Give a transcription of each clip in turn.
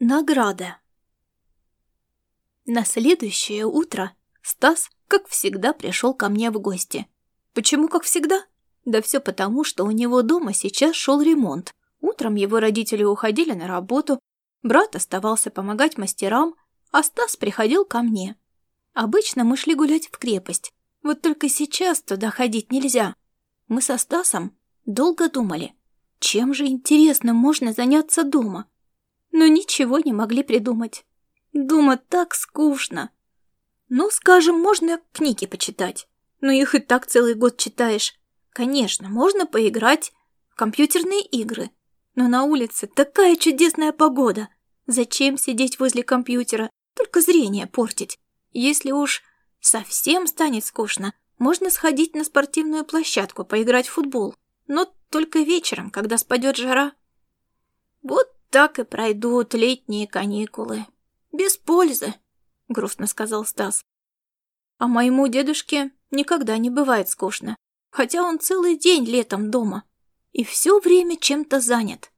Награда. На следующее утро Стас, как всегда, пришел ко мне в гости. Почему как всегда? Да все потому, что у него дома сейчас шел ремонт. Утром его родители уходили на работу, брат оставался помогать мастерам, а Стас приходил ко мне. Обычно мы шли гулять в крепость, вот только сейчас туда ходить нельзя. Мы со Стасом долго думали, чем же интересно можно заняться дома но ничего не могли придумать. Дома так скучно. Ну, скажем, можно книги почитать, но их и так целый год читаешь. Конечно, можно поиграть в компьютерные игры, но на улице такая чудесная погода. Зачем сидеть возле компьютера, только зрение портить? Если уж совсем станет скучно, можно сходить на спортивную площадку, поиграть в футбол, но только вечером, когда спадет жара. Вот так и пройдут летние каникулы. Без пользы, грустно сказал Стас. А моему дедушке никогда не бывает скучно, хотя он целый день летом дома и все время чем-то занят.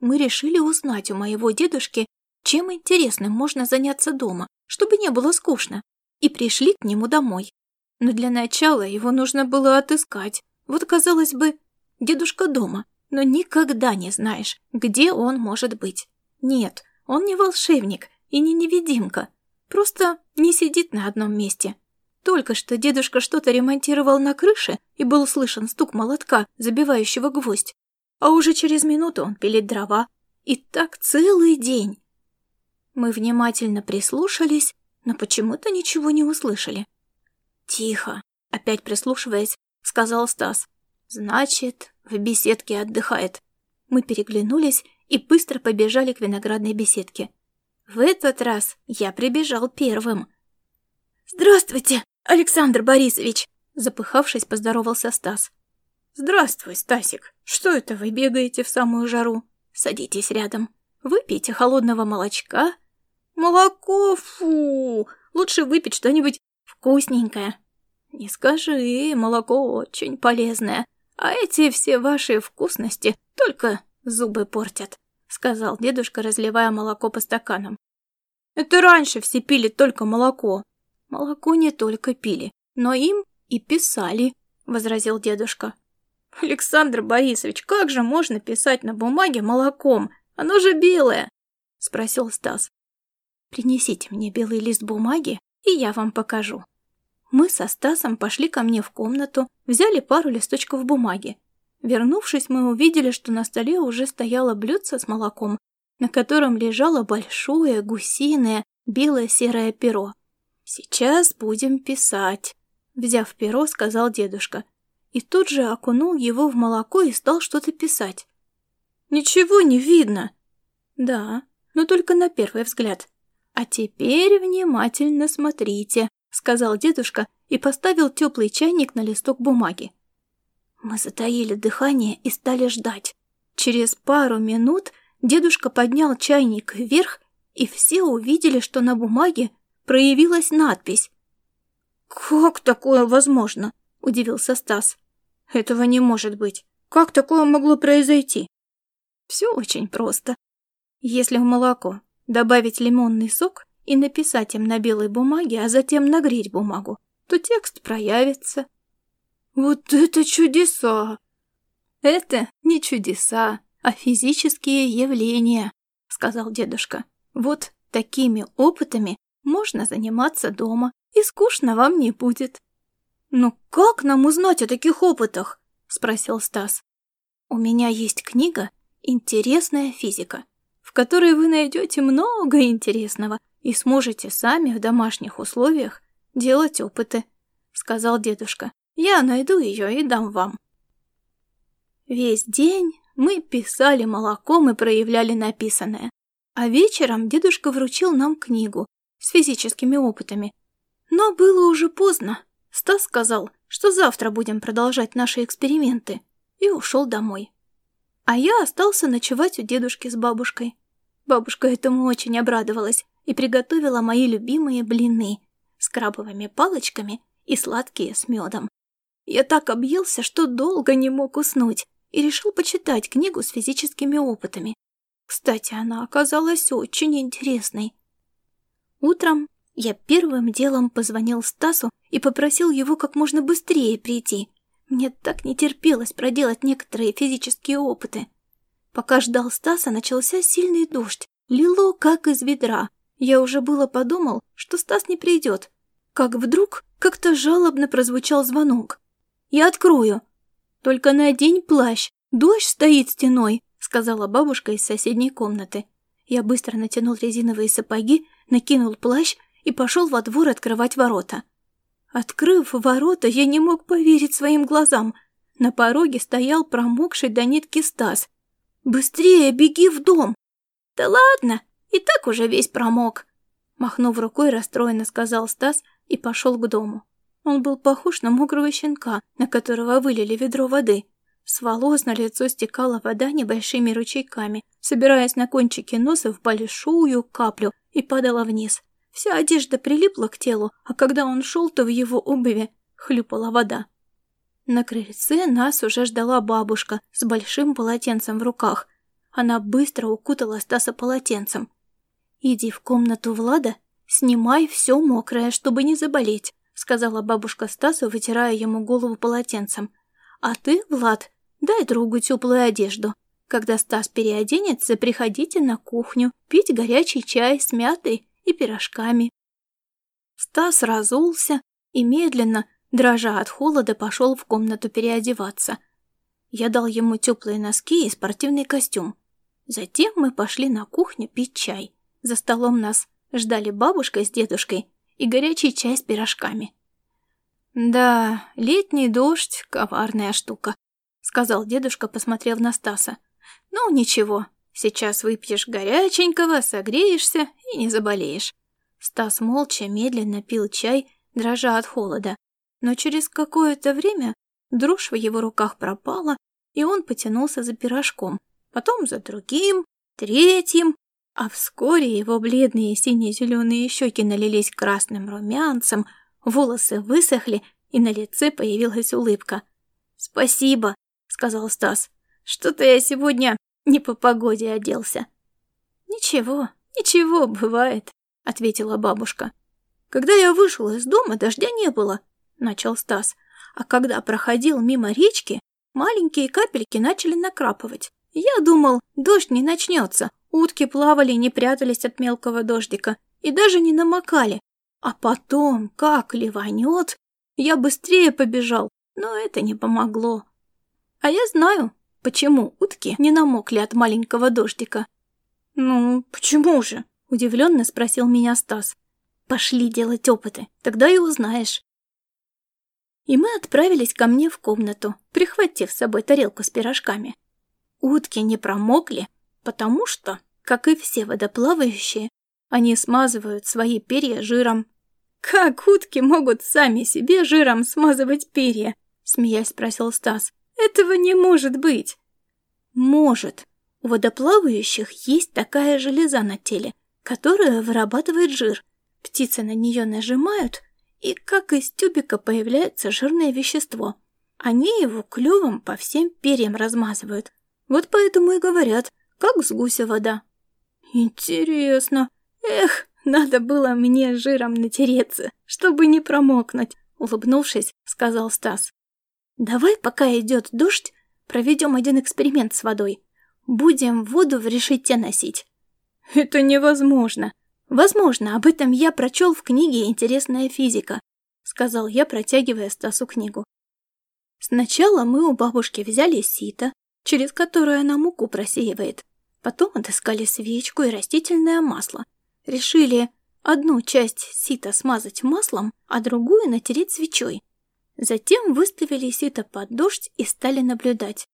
Мы решили узнать у моего дедушки, чем интересным можно заняться дома, чтобы не было скучно, и пришли к нему домой. Но для начала его нужно было отыскать. Вот, казалось бы, дедушка дома, но никогда не знаешь, где он может быть. Нет, он не волшебник и не невидимка, просто не сидит на одном месте. Только что дедушка что-то ремонтировал на крыше, и был слышен стук молотка, забивающего гвоздь. А уже через минуту он пилит дрова. И так целый день. Мы внимательно прислушались, но почему-то ничего не услышали. «Тихо», — опять прислушиваясь, сказал Стас. «Значит, в беседке отдыхает». Мы переглянулись и быстро побежали к виноградной беседке. В этот раз я прибежал первым. «Здравствуйте, Александр Борисович!» Запыхавшись, поздоровался Стас. «Здравствуй, Стасик. Что это вы бегаете в самую жару? Садитесь рядом. Выпейте холодного молочка. Молоко, фу! Лучше выпить что-нибудь вкусненькое. Не скажи, молоко очень полезное. А эти все ваши вкусности только зубы портят», — сказал дедушка, разливая молоко по стаканам. «Это раньше все пили только молоко». «Молоко не только пили, но им и писали», — возразил дедушка. «Александр Борисович, как же можно писать на бумаге молоком? Оно же белое!» — спросил Стас. «Принесите мне белый лист бумаги, и я вам покажу». Мы со Стасом пошли ко мне в комнату, взяли пару листочков бумаги. Вернувшись, мы увидели, что на столе уже стояло блюдце с молоком, на котором лежало большое гусиное бело-серое перо. «Сейчас будем писать», — взяв перо, сказал дедушка. И тут же окунул его в молоко и стал что-то писать. «Ничего не видно!» «Да, но только на первый взгляд. А теперь внимательно смотрите», — сказал дедушка и поставил теплый чайник на листок бумаги. Мы затаили дыхание и стали ждать. Через пару минут дедушка поднял чайник вверх, и все увидели, что на бумаге проявилась надпись. «Как такое возможно?» – удивился Стас. «Этого не может быть. Как такое могло произойти?» «Все очень просто. Если в молоко добавить лимонный сок, и написать им на белой бумаге, а затем нагреть бумагу, то текст проявится. Вот это чудеса! Это не чудеса, а физические явления, сказал дедушка. Вот такими опытами можно заниматься дома, и скучно вам не будет. «Ну как нам узнать о таких опытах?» – спросил Стас. «У меня есть книга «Интересная физика», в которой вы найдете много интересного и сможете сами в домашних условиях делать опыты», — сказал дедушка. «Я найду ее и дам вам». Весь день мы писали молоком и проявляли написанное, а вечером дедушка вручил нам книгу с физическими опытами. Но было уже поздно. Стас сказал, что завтра будем продолжать наши эксперименты, и ушел домой. А я остался ночевать у дедушки с бабушкой. Бабушка этому очень обрадовалась и приготовила мои любимые блины с крабовыми палочками и сладкие с медом. Я так объелся, что долго не мог уснуть и решил почитать книгу с физическими опытами. Кстати, она оказалась очень интересной. Утром я первым делом позвонил Стасу и попросил его как можно быстрее прийти. Мне так не терпелось проделать некоторые физические опыты. Пока ждал Стаса, начался сильный дождь. Лило, как из ведра. Я уже было подумал, что Стас не придет. Как вдруг как-то жалобно прозвучал звонок. «Я открою. Только надень плащ. Дождь стоит стеной», — сказала бабушка из соседней комнаты. Я быстро натянул резиновые сапоги, накинул плащ и пошел во двор открывать ворота. Открыв ворота, я не мог поверить своим глазам. На пороге стоял промокший до нитки Стас. «Быстрее беги в дом!» «Да ладно, и так уже весь промок!» Махнув рукой, расстроенно сказал Стас и пошел к дому. Он был похож на мокрого щенка, на которого вылили ведро воды. С волос на лицо стекала вода небольшими ручейками, собираясь на кончике носа в большую каплю и падала вниз. Вся одежда прилипла к телу, а когда он шел, то в его обуви хлюпала вода. На крыльце нас уже ждала бабушка с большим полотенцем в руках. Она быстро укутала Стаса полотенцем. «Иди в комнату Влада, снимай все мокрое, чтобы не заболеть», сказала бабушка Стасу, вытирая ему голову полотенцем. «А ты, Влад, дай другу теплую одежду. Когда Стас переоденется, приходите на кухню пить горячий чай с мятой и пирожками. Стас разулся и медленно, дрожа от холода, пошел в комнату переодеваться. Я дал ему теплые носки и спортивный костюм. Затем мы пошли на кухню пить чай. За столом нас ждали бабушка с дедушкой и горячий чай с пирожками. «Да, летний дождь — коварная штука», — сказал дедушка, посмотрев на Стаса. «Ну, ничего, Сейчас выпьешь горяченького, согреешься и не заболеешь. Стас молча, медленно пил чай, дрожа от холода. Но через какое-то время дрожь в его руках пропала, и он потянулся за пирожком. Потом за другим, третьим, а вскоре его бледные сине-зеленые щеки налились красным румянцем, волосы высохли, и на лице появилась улыбка. «Спасибо», — сказал Стас. «Что-то я сегодня не по погоде оделся. Ничего, ничего, бывает, ответила бабушка. Когда я вышел из дома, дождя не было, начал Стас. А когда проходил мимо речки, маленькие капельки начали накрапывать. Я думал, дождь не начнется. Утки плавали, не прятались от мелкого дождика и даже не намокали. А потом, как ливанет, я быстрее побежал, но это не помогло. А я знаю, Почему утки не намокли от маленького дождика? «Ну, почему же?» – удивленно спросил меня Стас. «Пошли делать опыты, тогда и узнаешь». И мы отправились ко мне в комнату, прихватив с собой тарелку с пирожками. Утки не промокли, потому что, как и все водоплавающие, они смазывают свои перья жиром. «Как утки могут сами себе жиром смазывать перья?» – смеясь спросил Стас. Этого не может быть. Может. У водоплавающих есть такая железа на теле, которая вырабатывает жир. Птицы на нее нажимают, и как из тюбика появляется жирное вещество. Они его клювом по всем перьям размазывают. Вот поэтому и говорят, как с гуся вода. Интересно. Эх, надо было мне жиром натереться, чтобы не промокнуть, улыбнувшись, сказал Стас. Давай, пока идет дождь, проведем один эксперимент с водой. Будем воду в решете носить. Это невозможно. Возможно, об этом я прочел в книге «Интересная физика», сказал я, протягивая Стасу книгу. Сначала мы у бабушки взяли сито, через которое она муку просеивает. Потом отыскали свечку и растительное масло. Решили одну часть сита смазать маслом, а другую натереть свечой. Затем выставили сито под дождь и стали наблюдать.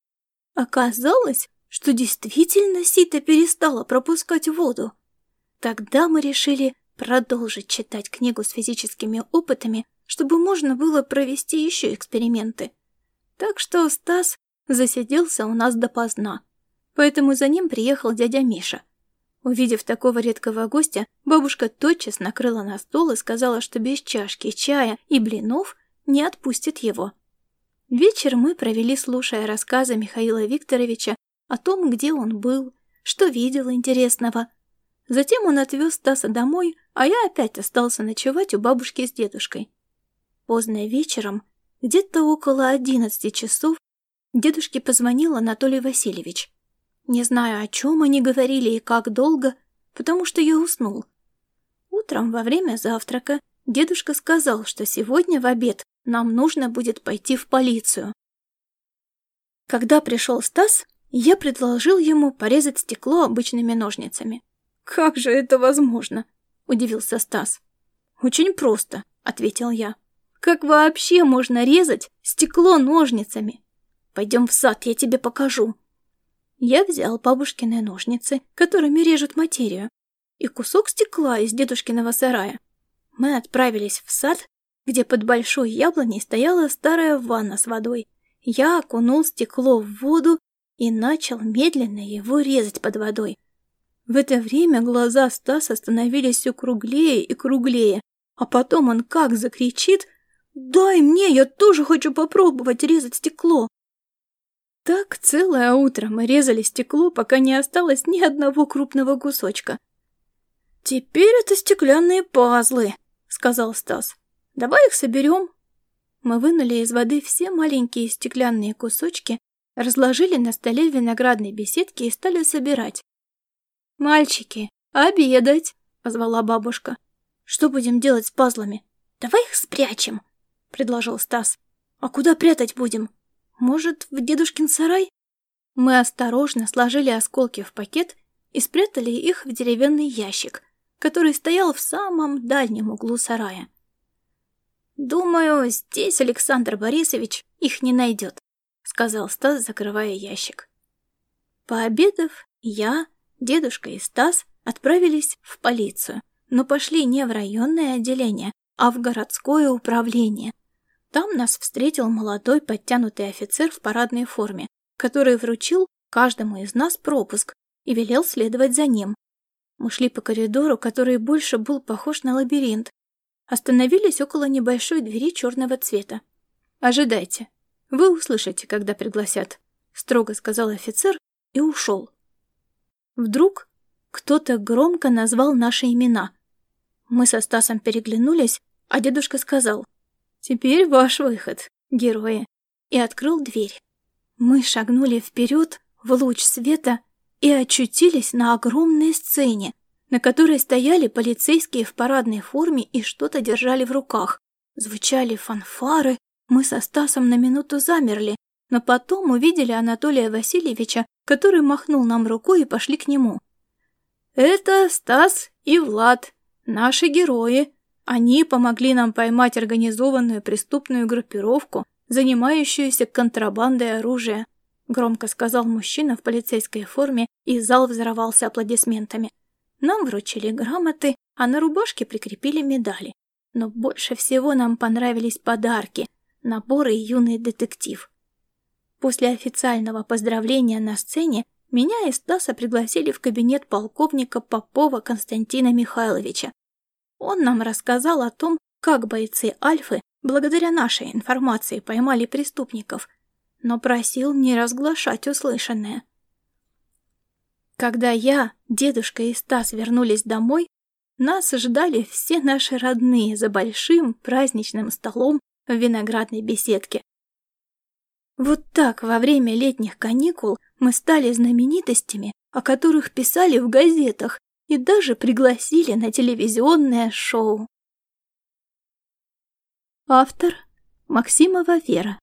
Оказалось, что действительно сито перестало пропускать воду. Тогда мы решили продолжить читать книгу с физическими опытами, чтобы можно было провести еще эксперименты. Так что Стас засиделся у нас допоздна, поэтому за ним приехал дядя Миша. Увидев такого редкого гостя, бабушка тотчас накрыла на стол и сказала, что без чашки чая и блинов не отпустит его. Вечер мы провели, слушая рассказы Михаила Викторовича о том, где он был, что видел интересного. Затем он отвез Стаса домой, а я опять остался ночевать у бабушки с дедушкой. Поздно вечером, где-то около одиннадцати часов, дедушке позвонил Анатолий Васильевич. Не знаю, о чем они говорили и как долго, потому что я уснул. Утром во время завтрака дедушка сказал, что сегодня в обед нам нужно будет пойти в полицию. Когда пришел Стас, я предложил ему порезать стекло обычными ножницами. «Как же это возможно?» – удивился Стас. «Очень просто», – ответил я. «Как вообще можно резать стекло ножницами? Пойдем в сад, я тебе покажу». Я взял бабушкины ножницы, которыми режут материю, и кусок стекла из дедушкиного сарая. Мы отправились в сад, где под большой яблоней стояла старая ванна с водой. Я окунул стекло в воду и начал медленно его резать под водой. В это время глаза Стаса становились все круглее и круглее, а потом он как закричит «Дай мне, я тоже хочу попробовать резать стекло!» Так целое утро мы резали стекло, пока не осталось ни одного крупного кусочка. «Теперь это стеклянные пазлы», — сказал Стас. «Давай их соберем». Мы вынули из воды все маленькие стеклянные кусочки, разложили на столе виноградной беседки и стали собирать. «Мальчики, обедать!» — позвала бабушка. «Что будем делать с пазлами?» «Давай их спрячем», — предложил Стас. «А куда прятать будем?» Может, в дедушкин сарай? Мы осторожно сложили осколки в пакет и спрятали их в деревянный ящик, который стоял в самом дальнем углу сарая. «Думаю, здесь Александр Борисович их не найдет», — сказал Стас, закрывая ящик. Пообедав, я, дедушка и Стас отправились в полицию, но пошли не в районное отделение, а в городское управление — там нас встретил молодой подтянутый офицер в парадной форме, который вручил каждому из нас пропуск и велел следовать за ним. Мы шли по коридору, который больше был похож на лабиринт. Остановились около небольшой двери черного цвета. «Ожидайте. Вы услышите, когда пригласят», — строго сказал офицер и ушел. Вдруг кто-то громко назвал наши имена. Мы со Стасом переглянулись, а дедушка сказал «Теперь ваш выход, герои!» и открыл дверь. Мы шагнули вперед в луч света и очутились на огромной сцене, на которой стояли полицейские в парадной форме и что-то держали в руках. Звучали фанфары, мы со Стасом на минуту замерли, но потом увидели Анатолия Васильевича, который махнул нам рукой и пошли к нему. «Это Стас и Влад, наши герои», они помогли нам поймать организованную преступную группировку, занимающуюся контрабандой оружия», — громко сказал мужчина в полицейской форме, и зал взорвался аплодисментами. Нам вручили грамоты, а на рубашке прикрепили медали. Но больше всего нам понравились подарки, наборы «Юный детектив». После официального поздравления на сцене меня и Стаса пригласили в кабинет полковника Попова Константина Михайловича, он нам рассказал о том, как бойцы Альфы, благодаря нашей информации, поймали преступников, но просил не разглашать услышанное. Когда я, дедушка и Стас вернулись домой, нас ждали все наши родные за большим праздничным столом в виноградной беседке. Вот так во время летних каникул мы стали знаменитостями, о которых писали в газетах и даже пригласили на телевизионное шоу. Автор Максимова Вера